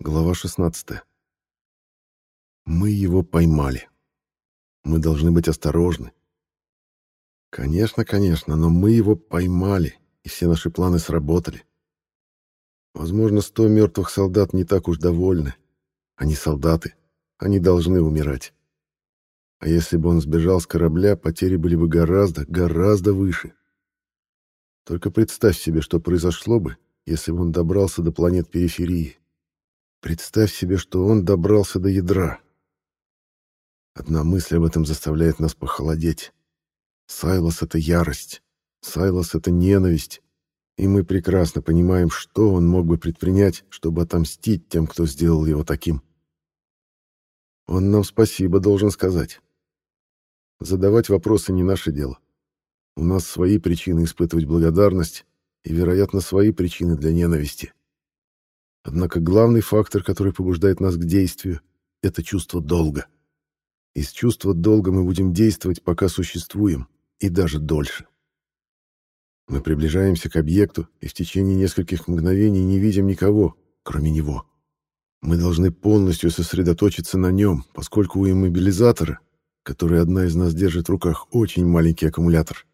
Глава 16. Мы его поймали. Мы должны быть осторожны. Конечно, конечно, но мы его поймали, и все наши планы сработали. Возможно, сто мертвых солдат не так уж довольны. Они солдаты, они должны умирать. А если бы он сбежал с корабля, потери были бы гораздо, гораздо выше. Только представь себе, что произошло бы, если бы он добрался до планет периферии. Представь себе, что он добрался до ядра. Одна мысль об этом заставляет нас похолодеть. Сайлос — это ярость. Сайлос — это ненависть. И мы прекрасно понимаем, что он мог бы предпринять, чтобы отомстить тем, кто сделал его таким. Он нам спасибо должен сказать. Задавать вопросы не наше дело. У нас свои причины испытывать благодарность и, вероятно, свои причины для ненависти. Однако главный фактор, который побуждает нас к действию, это чувство долга. Из чувства долга мы будем действовать, пока существуем, и даже дольше. Мы приближаемся к объекту и в течение нескольких мгновений не видим никого, кроме него. Мы должны полностью сосредоточиться на нем, поскольку у иммобилизатора, который одна из нас держит в руках, очень маленький аккумулятор.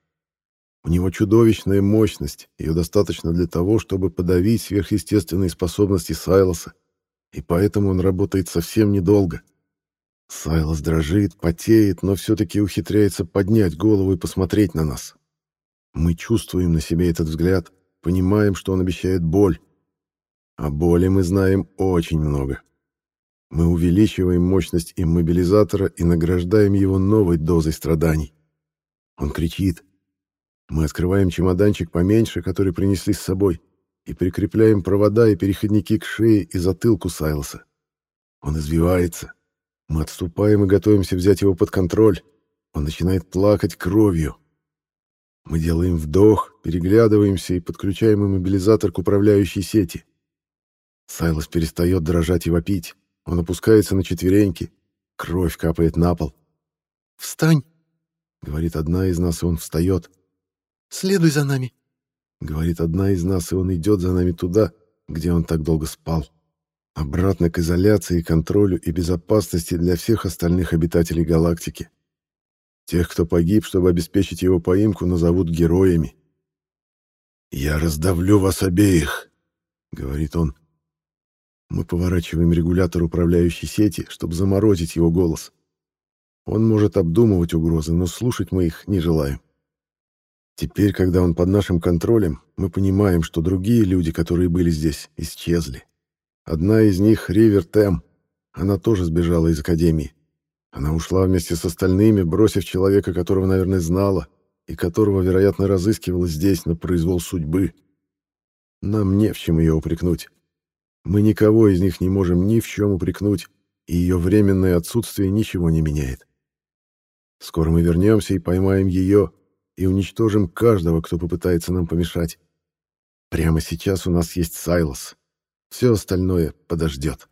У него чудовищная мощность, ее достаточно для того, чтобы подавить сверхъестественные способности Сайлоса, и поэтому он работает совсем недолго. Сайлос дрожит, потеет, но все-таки ухитряется поднять голову и посмотреть на нас. Мы чувствуем на себе этот взгляд, понимаем, что он обещает боль. О боли мы знаем очень много. Мы увеличиваем мощность иммобилизатора и награждаем его новой дозой страданий. Он кричит, мы открываем чемоданчик поменьше, который принесли с собой, и прикрепляем провода и переходники к шее и затылку Сайлоса. Он извивается. Мы отступаем и готовимся взять его под контроль. Он начинает плакать кровью. Мы делаем вдох, переглядываемся и подключаем иммобилизатор к управляющей сети. Сайлос перестает дрожать и вопить. Он опускается на четвереньки. Кровь капает на пол. «Встань!» — говорит одна из нас, и он встает. Следуй за нами», — говорит одна из нас, и он идет за нами туда, где он так долго спал. Обратно к изоляции, контролю и безопасности для всех остальных обитателей галактики. Тех, кто погиб, чтобы обеспечить его поимку, назовут героями. «Я раздавлю вас обеих», — говорит он. Мы поворачиваем регулятор управляющей сети, чтобы заморозить его голос. Он может обдумывать угрозы, но слушать мы их не желаем. Теперь, когда он под нашим контролем, мы понимаем, что другие люди, которые были здесь, исчезли. Одна из них — Ривер Тэм. Она тоже сбежала из Академии. Она ушла вместе с остальными, бросив человека, которого, наверное, знала, и которого, вероятно, разыскивала здесь, на произвол судьбы. Нам не в чем ее упрекнуть. Мы никого из них не можем ни в чем упрекнуть, и ее временное отсутствие ничего не меняет. Скоро мы вернемся и поймаем ее, и уничтожим каждого, кто попытается нам помешать. Прямо сейчас у нас есть Сайлос. Все остальное подождет.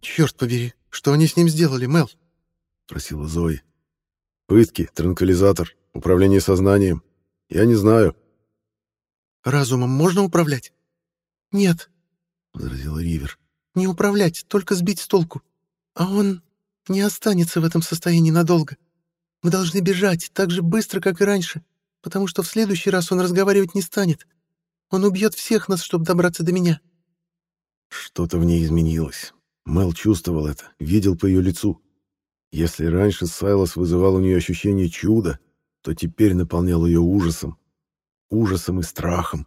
«Черт побери, что они с ним сделали, Мел?» — спросила Зои. «Пытки, транквилизатор, управление сознанием. Я не знаю». «Разумом можно управлять?» «Нет», — возразила Ривер. «Не управлять, только сбить с толку. А он не останется в этом состоянии надолго. Мы должны бежать так же быстро, как и раньше, потому что в следующий раз он разговаривать не станет. Он убьет всех нас, чтобы добраться до меня». Что-то в ней изменилось. Мел чувствовал это, видел по ее лицу. Если раньше Сайлос вызывал у нее ощущение чуда, то теперь наполнял ее ужасом. Ужасом и страхом.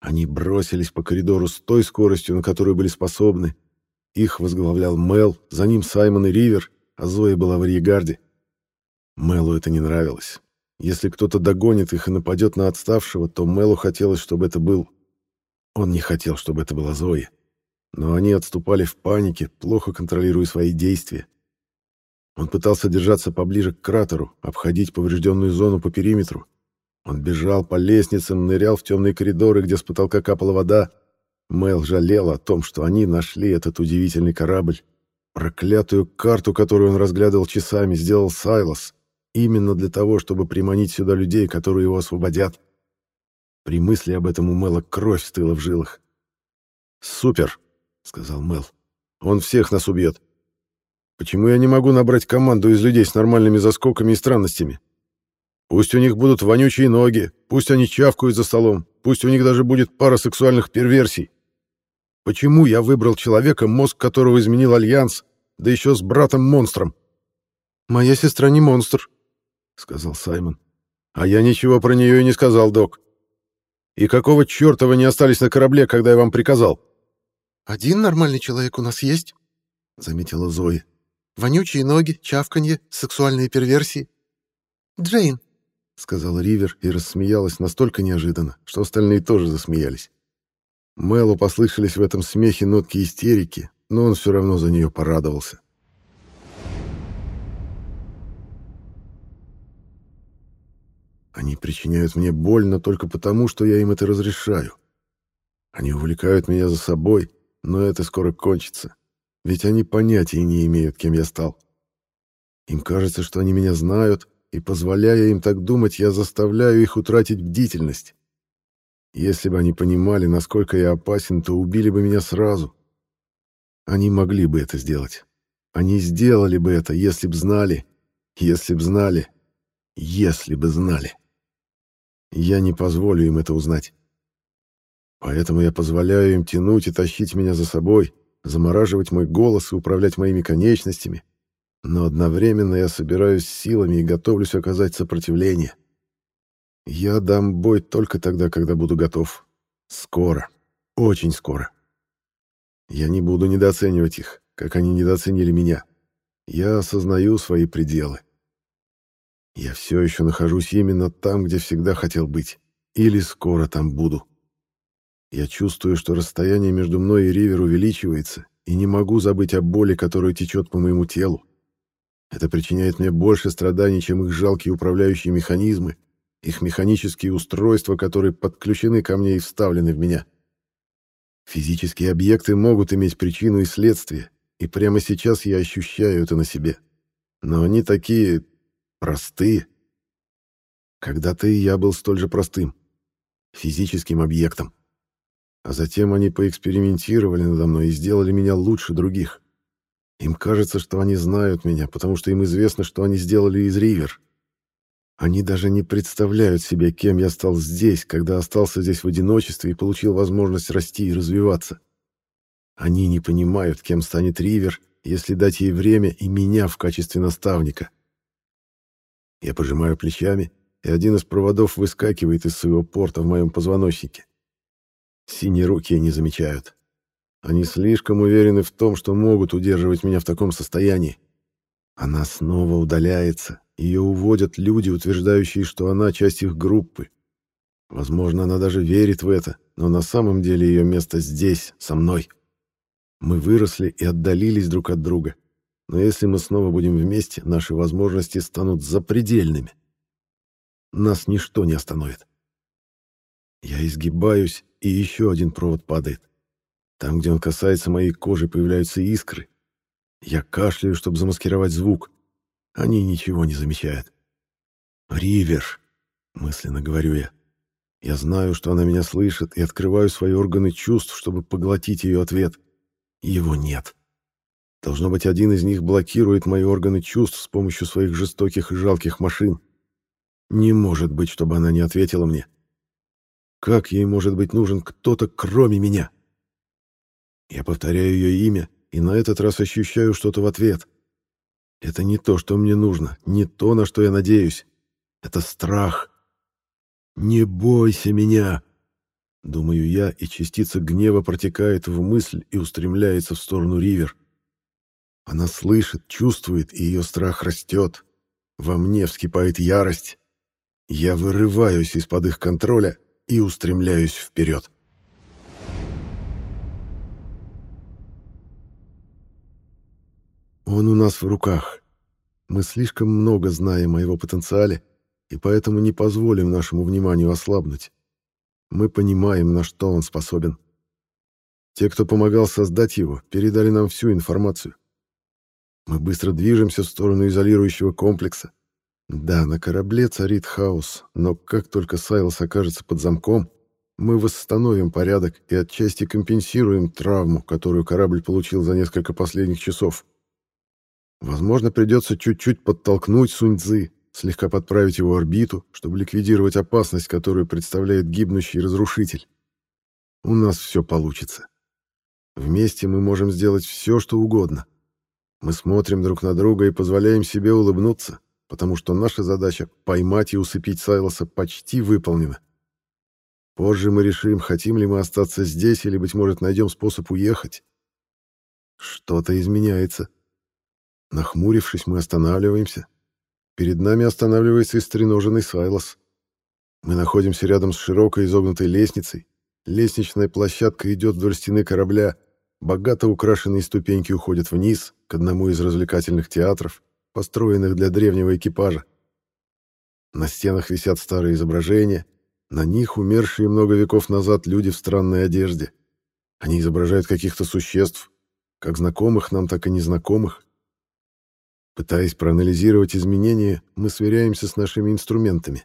Они бросились по коридору с той скоростью, на которую были способны, их возглавлял Мел, за ним Саймон и Ривер, а Зоя была в Риегарде. Мелу это не нравилось. Если кто-то догонит их и нападет на отставшего, то Мелу хотелось, чтобы это был... Он не хотел, чтобы это была Зоя. Но они отступали в панике, плохо контролируя свои действия. Он пытался держаться поближе к кратеру, обходить поврежденную зону по периметру. Он бежал по лестницам, нырял в темные коридоры, где с потолка капала вода, Мэл жалел о том, что они нашли этот удивительный корабль. Проклятую карту, которую он разглядывал часами, сделал Сайлос. Именно для того, чтобы приманить сюда людей, которые его освободят. При мысли об этом у Мэла кровь стыла в жилах. «Супер!» — сказал Мэл. «Он всех нас убьет. Почему я не могу набрать команду из людей с нормальными заскоками и странностями? Пусть у них будут вонючие ноги, пусть они чавкают за столом, пусть у них даже будет пара сексуальных перверсий. Почему я выбрал человека, мозг которого изменил Альянс, да еще с братом-монстром? «Моя сестра не монстр», — сказал Саймон. «А я ничего про нее и не сказал, док. И какого черта вы не остались на корабле, когда я вам приказал?» «Один нормальный человек у нас есть», — заметила Зои. «Вонючие ноги, чавканье, сексуальные перверсии». «Джейн», — сказала Ривер и рассмеялась настолько неожиданно, что остальные тоже засмеялись. Мэлу послышались в этом смехе нотки истерики, но он все равно за нее порадовался. Они причиняют мне боль, но только потому, что я им это разрешаю. Они увлекают меня за собой, но это скоро кончится, ведь они понятия не имеют, кем я стал. Им кажется, что они меня знают, и, позволяя им так думать, я заставляю их утратить бдительность. Если бы они понимали, насколько я опасен, то убили бы меня сразу. Они могли бы это сделать. Они сделали бы это, если б знали, если б знали, если бы знали. Я не позволю им это узнать. Поэтому я позволяю им тянуть и тащить меня за собой, замораживать мой голос и управлять моими конечностями. Но одновременно я собираюсь силами и готовлюсь оказать сопротивление. Я дам бой только тогда, когда буду готов. Скоро. Очень скоро. Я не буду недооценивать их, как они недооценили меня. Я осознаю свои пределы. Я все еще нахожусь именно там, где всегда хотел быть. Или скоро там буду. Я чувствую, что расстояние между мной и Ривер увеличивается, и не могу забыть о боли, которая течет по моему телу. Это причиняет мне больше страданий, чем их жалкие управляющие механизмы, их механические устройства, которые подключены ко мне и вставлены в меня. Физические объекты могут иметь причину и следствие, и прямо сейчас я ощущаю это на себе. Но они такие простые. Когда-то и я был столь же простым, физическим объектом. А затем они поэкспериментировали надо мной и сделали меня лучше других. Им кажется, что они знают меня, потому что им известно, что они сделали из Ривер. Они даже не представляют себе, кем я стал здесь, когда остался здесь в одиночестве и получил возможность расти и развиваться. Они не понимают, кем станет Ривер, если дать ей время и меня в качестве наставника. Я пожимаю плечами, и один из проводов выскакивает из своего порта в моем позвоночнике. Синие руки не замечают. Они слишком уверены в том, что могут удерживать меня в таком состоянии. Она снова удаляется. Ее уводят люди, утверждающие, что она часть их группы. Возможно, она даже верит в это, но на самом деле ее место здесь, со мной. Мы выросли и отдалились друг от друга. Но если мы снова будем вместе, наши возможности станут запредельными. Нас ничто не остановит. Я изгибаюсь, и еще один провод падает. Там, где он касается моей кожи, появляются искры. Я кашляю, чтобы замаскировать звук. Они ничего не замечают. «Ривер», — мысленно говорю я. Я знаю, что она меня слышит, и открываю свои органы чувств, чтобы поглотить ее ответ. Его нет. Должно быть, один из них блокирует мои органы чувств с помощью своих жестоких и жалких машин. Не может быть, чтобы она не ответила мне. Как ей может быть нужен кто-то, кроме меня? Я повторяю ее имя, и на этот раз ощущаю что-то в ответ. Это не то, что мне нужно, не то, на что я надеюсь. Это страх. «Не бойся меня!» Думаю я, и частица гнева протекает в мысль и устремляется в сторону Ривер. Она слышит, чувствует, и ее страх растет. Во мне вскипает ярость. Я вырываюсь из-под их контроля и устремляюсь вперед. Он у нас в руках. Мы слишком много знаем о его потенциале, и поэтому не позволим нашему вниманию ослабнуть. Мы понимаем, на что он способен. Те, кто помогал создать его, передали нам всю информацию. Мы быстро движемся в сторону изолирующего комплекса. Да, на корабле царит хаос, но как только Сайлос окажется под замком, мы восстановим порядок и отчасти компенсируем травму, которую корабль получил за несколько последних часов. Возможно, придется чуть-чуть подтолкнуть Суньцзы, слегка подправить его орбиту, чтобы ликвидировать опасность, которую представляет гибнущий разрушитель. У нас все получится. Вместе мы можем сделать все, что угодно. Мы смотрим друг на друга и позволяем себе улыбнуться, потому что наша задача — поймать и усыпить Сайлоса — почти выполнена. Позже мы решим, хотим ли мы остаться здесь или, быть может, найдем способ уехать. Что-то изменяется. Нахмурившись, мы останавливаемся. Перед нами останавливается истреноженный Сайлос. Мы находимся рядом с широкой изогнутой лестницей. Лестничная площадка идет вдоль стены корабля. Богато украшенные ступеньки уходят вниз, к одному из развлекательных театров, построенных для древнего экипажа. На стенах висят старые изображения, на них умершие много веков назад люди в странной одежде. Они изображают каких-то существ, как знакомых нам, так и незнакомых. Пытаясь проанализировать изменения, мы сверяемся с нашими инструментами.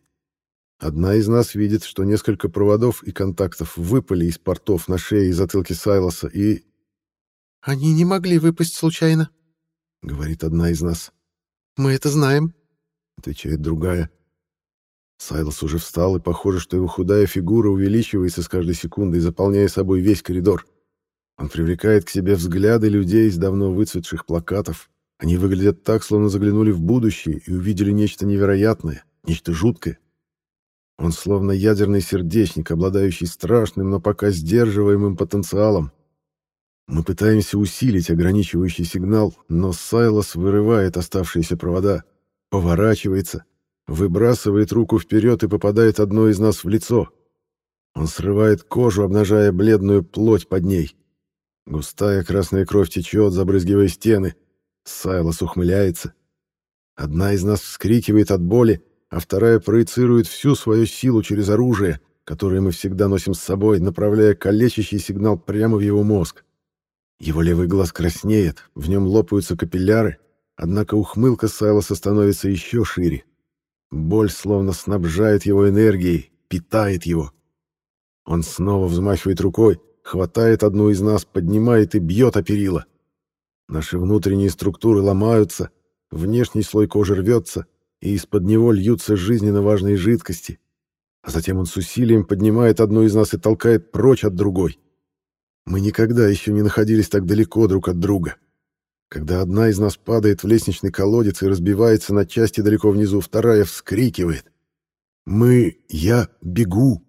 Одна из нас видит, что несколько проводов и контактов выпали из портов на шее и затылке Сайлоса, и... «Они не могли выпасть случайно», — говорит одна из нас. «Мы это знаем», — отвечает другая. Сайлос уже встал, и похоже, что его худая фигура увеличивается с каждой секундой, заполняя собой весь коридор. Он привлекает к себе взгляды людей из давно выцветших плакатов. Они выглядят так, словно заглянули в будущее и увидели нечто невероятное, нечто жуткое. Он словно ядерный сердечник, обладающий страшным, но пока сдерживаемым потенциалом. Мы пытаемся усилить ограничивающий сигнал, но Сайлос вырывает оставшиеся провода, поворачивается — выбрасывает руку вперед и попадает одной из нас в лицо. Он срывает кожу, обнажая бледную плоть под ней. Густая красная кровь течет, забрызгивая стены. Сайлос ухмыляется. Одна из нас вскрикивает от боли, а вторая проецирует всю свою силу через оружие, которое мы всегда носим с собой, направляя калечащий сигнал прямо в его мозг. Его левый глаз краснеет, в нем лопаются капилляры, однако ухмылка Сайлоса становится еще шире. Боль словно снабжает его энергией, питает его. Он снова взмахивает рукой, хватает одну из нас, поднимает и бьет о перила. Наши внутренние структуры ломаются, внешний слой кожи рвется, и из-под него льются жизненно важные жидкости. А затем он с усилием поднимает одну из нас и толкает прочь от другой. Мы никогда еще не находились так далеко друг от друга. Когда одна из нас падает в лестничный колодец и разбивается на части далеко внизу, вторая вскрикивает. «Мы... Я бегу!»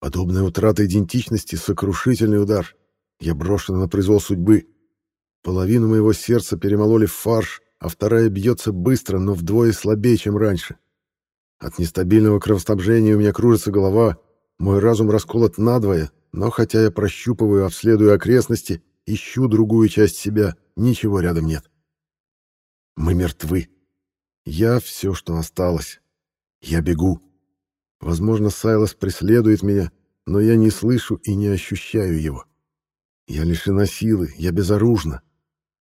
Подобная утрата идентичности — сокрушительный удар. Я брошен на произвол судьбы. Половину моего сердца перемололи в фарш, а вторая бьется быстро, но вдвое слабее, чем раньше. От нестабильного кровоснабжения у меня кружится голова, мой разум расколот надвое, но хотя я прощупываю, обследую окрестности, ищу другую часть себя — Ничего рядом нет. Мы мертвы. Я все, что осталось. Я бегу. Возможно, Сайлос преследует меня, но я не слышу и не ощущаю его. Я лишена силы, я безоружна.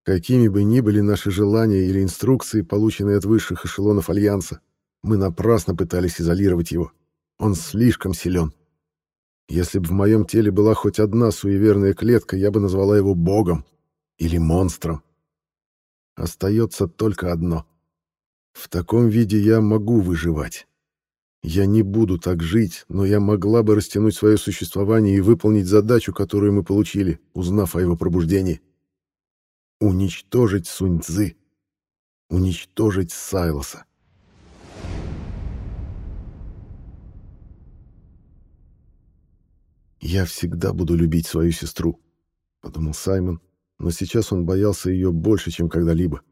Какими бы ни были наши желания или инструкции, полученные от высших эшелонов Альянса, мы напрасно пытались изолировать его. Он слишком силен. Если бы в моем теле была хоть одна суеверная клетка, я бы назвала его богом или монстром. Остается только одно. В таком виде я могу выживать. Я не буду так жить, но я могла бы растянуть свое существование и выполнить задачу, которую мы получили, узнав о его пробуждении. Уничтожить Сунь-Цзы. Уничтожить Сайлоса. «Я всегда буду любить свою сестру», — подумал Саймон, но сейчас он боялся ее больше, чем когда-либо.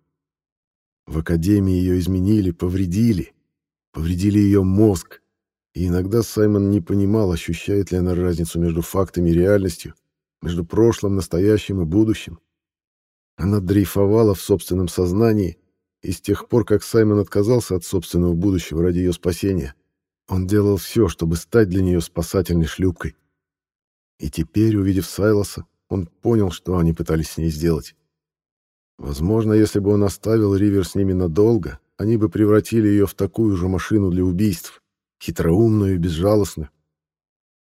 В академии ее изменили, повредили. Повредили ее мозг. И иногда Саймон не понимал, ощущает ли она разницу между фактами и реальностью, между прошлым, настоящим и будущим. Она дрейфовала в собственном сознании, и с тех пор, как Саймон отказался от собственного будущего ради ее спасения, он делал все, чтобы стать для нее спасательной шлюпкой. И теперь, увидев Сайлоса, он понял, что они пытались с ней сделать. Возможно, если бы он оставил Ривер с ними надолго, они бы превратили ее в такую же машину для убийств, хитроумную и безжалостную.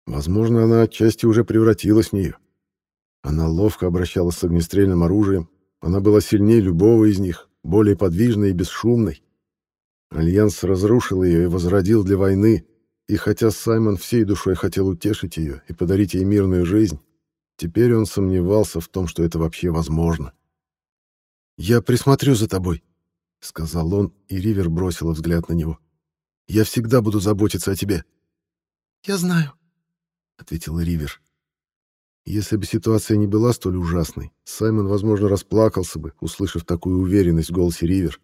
Возможно, она отчасти уже превратилась в нее. Она ловко обращалась с огнестрельным оружием, она была сильнее любого из них, более подвижной и бесшумной. Альянс разрушил ее и возродил для войны, и хотя Саймон всей душой хотел утешить ее и подарить ей мирную жизнь, теперь он сомневался в том, что это вообще возможно. «Я присмотрю за тобой», — сказал он, и Ривер бросила взгляд на него. «Я всегда буду заботиться о тебе». «Я знаю», — ответила Ривер. Если бы ситуация не была столь ужасной, Саймон, возможно, расплакался бы, услышав такую уверенность в голосе Ривер.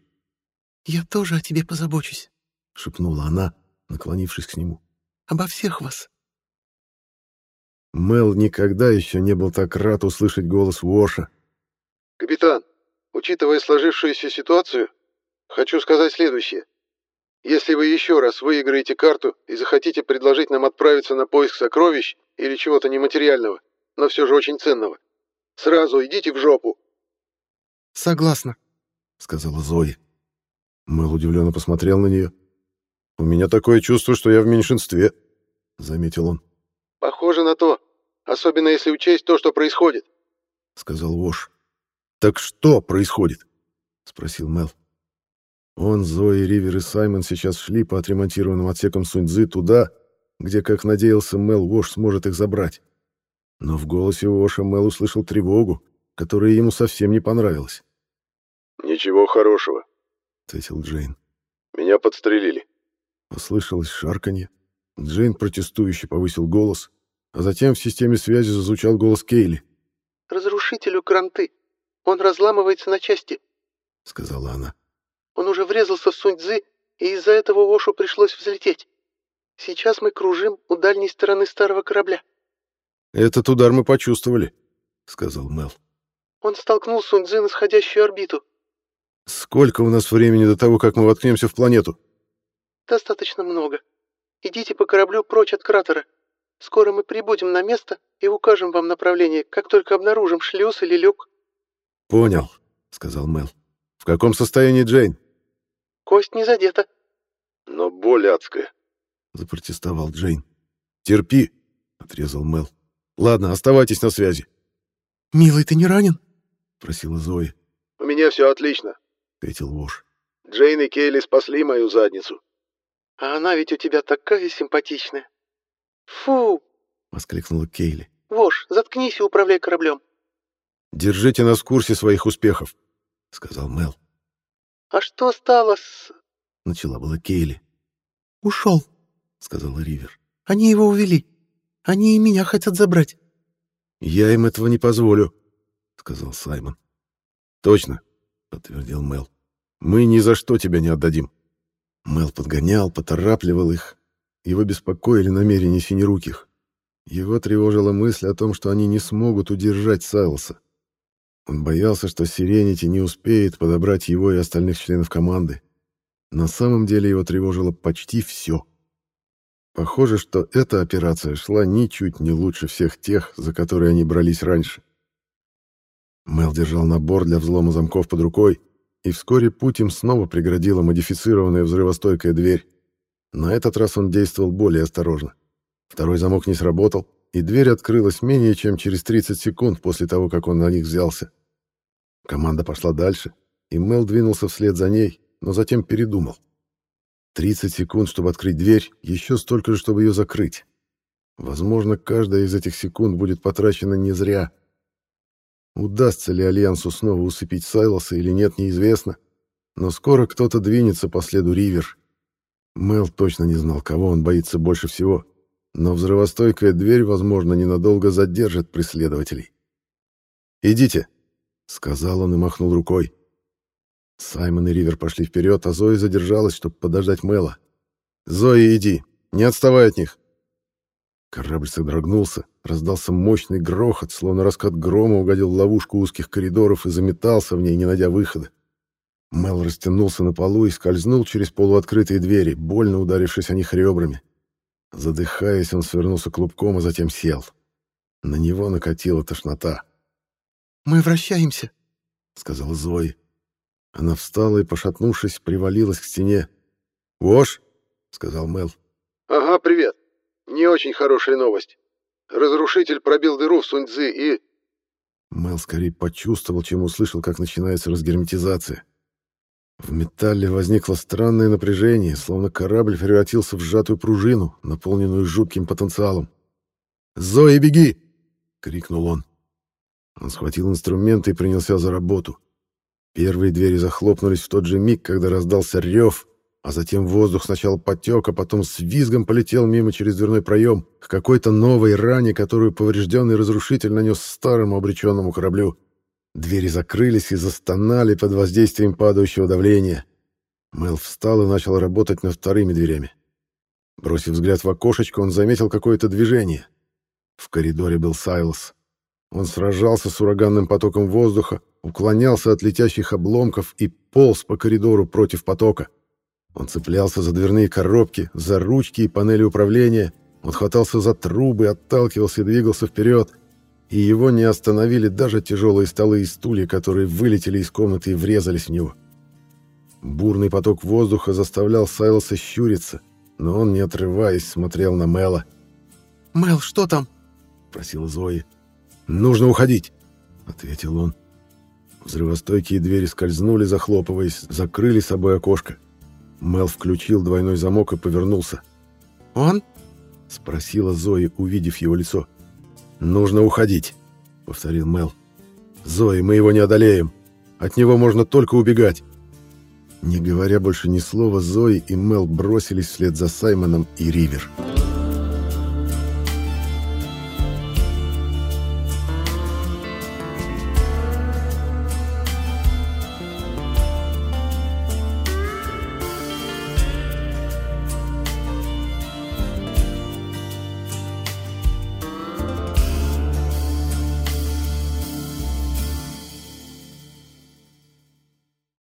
«Я тоже о тебе позабочусь», — шепнула она, наклонившись к нему. «Обо всех вас». Мел никогда еще не был так рад услышать голос Уоша. «Капитан, учитывая сложившуюся ситуацию, хочу сказать следующее. Если вы еще раз выиграете карту и захотите предложить нам отправиться на поиск сокровищ или чего-то нематериального, но все же очень ценного. Сразу идите в жопу. Согласна, сказала Зоя. Мэл удивленно посмотрел на нее. У меня такое чувство, что я в меньшинстве, заметил он. Похоже на то, особенно если учесть то, что происходит, сказал Вош. Так что происходит? спросил Мэл. Он, Зои, Ривер и Саймон сейчас шли по отремонтированным отсекам Суньцзы туда, где, как надеялся Мэл, Вош сможет их забрать. Но в голосе Оша Мэл услышал тревогу, которая ему совсем не понравилась. «Ничего хорошего», — ответил Джейн. «Меня подстрелили». Послышалось шарканье. Джейн протестующе повысил голос, а затем в системе связи зазвучал голос Кейли. «Разрушителю кранты. Он разламывается на части», — сказала она. «Он уже врезался в Сунь-Дзы, и из-за этого Ошу пришлось взлететь. Сейчас мы кружим у дальней стороны старого корабля». «Этот удар мы почувствовали», — сказал Мел. «Он столкнул Суньцзы на сходящую орбиту». «Сколько у нас времени до того, как мы воткнемся в планету?» «Достаточно много. Идите по кораблю прочь от кратера. Скоро мы прибудем на место и укажем вам направление, как только обнаружим шлюз или люк». «Понял», — сказал Мел. «В каком состоянии Джейн?» «Кость не задета». «Но боль адская», — запротестовал Джейн. «Терпи», — отрезал Мел. Ладно, оставайтесь на связи. «Милый, ты не ранен?» — просила Зоя. «У меня все отлично», — ответил Вош. «Джейн и Кейли спасли мою задницу». «А она ведь у тебя такая симпатичная». «Фу!» — воскликнула Кейли. «Вош, заткнись и управляй кораблем». «Держите нас в курсе своих успехов», — сказал Мел. «А что стало с...» — начала была Кейли. «Ушел», — сказала Ривер. «Они его увели». Они и меня хотят забрать. Я им этого не позволю, сказал Саймон. Точно, подтвердил Мел. Мы ни за что тебя не отдадим. Мел подгонял, поторапливал их. Его беспокоили намерения синеруких. Его тревожила мысль о том, что они не смогут удержать Сайлоса. Он боялся, что Сиренити не успеет подобрать его и остальных членов команды. На самом деле его тревожило почти все. Похоже, что эта операция шла ничуть не лучше всех тех, за которые они брались раньше. Мел держал набор для взлома замков под рукой, и вскоре путь им снова преградила модифицированная взрывостойкая дверь. На этот раз он действовал более осторожно. Второй замок не сработал, и дверь открылась менее чем через 30 секунд после того, как он на них взялся. Команда пошла дальше, и Мел двинулся вслед за ней, но затем передумал. 30 секунд, чтобы открыть дверь, еще столько же, чтобы ее закрыть. Возможно, каждая из этих секунд будет потрачена не зря. Удастся ли Альянсу снова усыпить Сайлоса или нет, неизвестно. Но скоро кто-то двинется по следу Ривер. Мел точно не знал, кого он боится больше всего. Но взрывостойкая дверь, возможно, ненадолго задержит преследователей. «Идите», — сказал он и махнул рукой. Саймон и Ривер пошли вперед, а Зоя задержалась, чтобы подождать Мэла. «Зоя, иди! Не отставай от них!» Корабль содрогнулся, раздался мощный грохот, словно раскат грома угодил в ловушку узких коридоров и заметался в ней, не найдя выхода. Мел растянулся на полу и скользнул через полуоткрытые двери, больно ударившись о них ребрами. Задыхаясь, он свернулся клубком, а затем сел. На него накатила тошнота. «Мы вращаемся», — сказала Зоя. Она встала и, пошатнувшись, привалилась к стене. «Вош?» — сказал Мел. «Ага, привет. Не очень хорошая новость. Разрушитель пробил дыру в Суньцзы и...» Мел скорее почувствовал, чем услышал, как начинается разгерметизация. В металле возникло странное напряжение, словно корабль превратился в сжатую пружину, наполненную жутким потенциалом. «Зои, беги!» — крикнул он. Он схватил инструменты и принялся за работу. Первые двери захлопнулись в тот же миг, когда раздался рев, а затем воздух сначала потек, а потом с визгом полетел мимо через дверной проем к какой-то новой ране, которую поврежденный разрушитель нанес старому обреченному кораблю. Двери закрылись и застонали под воздействием падающего давления. Мел встал и начал работать над вторыми дверями. Бросив взгляд в окошечко, он заметил какое-то движение. В коридоре был Сайлос. Он сражался с ураганным потоком воздуха, уклонялся от летящих обломков и полз по коридору против потока. Он цеплялся за дверные коробки, за ручки и панели управления, он хватался за трубы, отталкивался и двигался вперед, и его не остановили даже тяжелые столы и стулья, которые вылетели из комнаты и врезались в него. Бурный поток воздуха заставлял Сайлоса щуриться, но он, не отрываясь, смотрел на Мела. «Мел, что там?» — просила Зои. «Нужно уходить», — ответил он. Взрывостойкие двери скользнули, захлопываясь, закрыли собой окошко. Мел включил двойной замок и повернулся. «Он?» — спросила Зои, увидев его лицо. «Нужно уходить», — повторил Мел. «Зои, мы его не одолеем. От него можно только убегать». Не говоря больше ни слова, Зои и Мел бросились вслед за Саймоном и Ривер. «Ривер».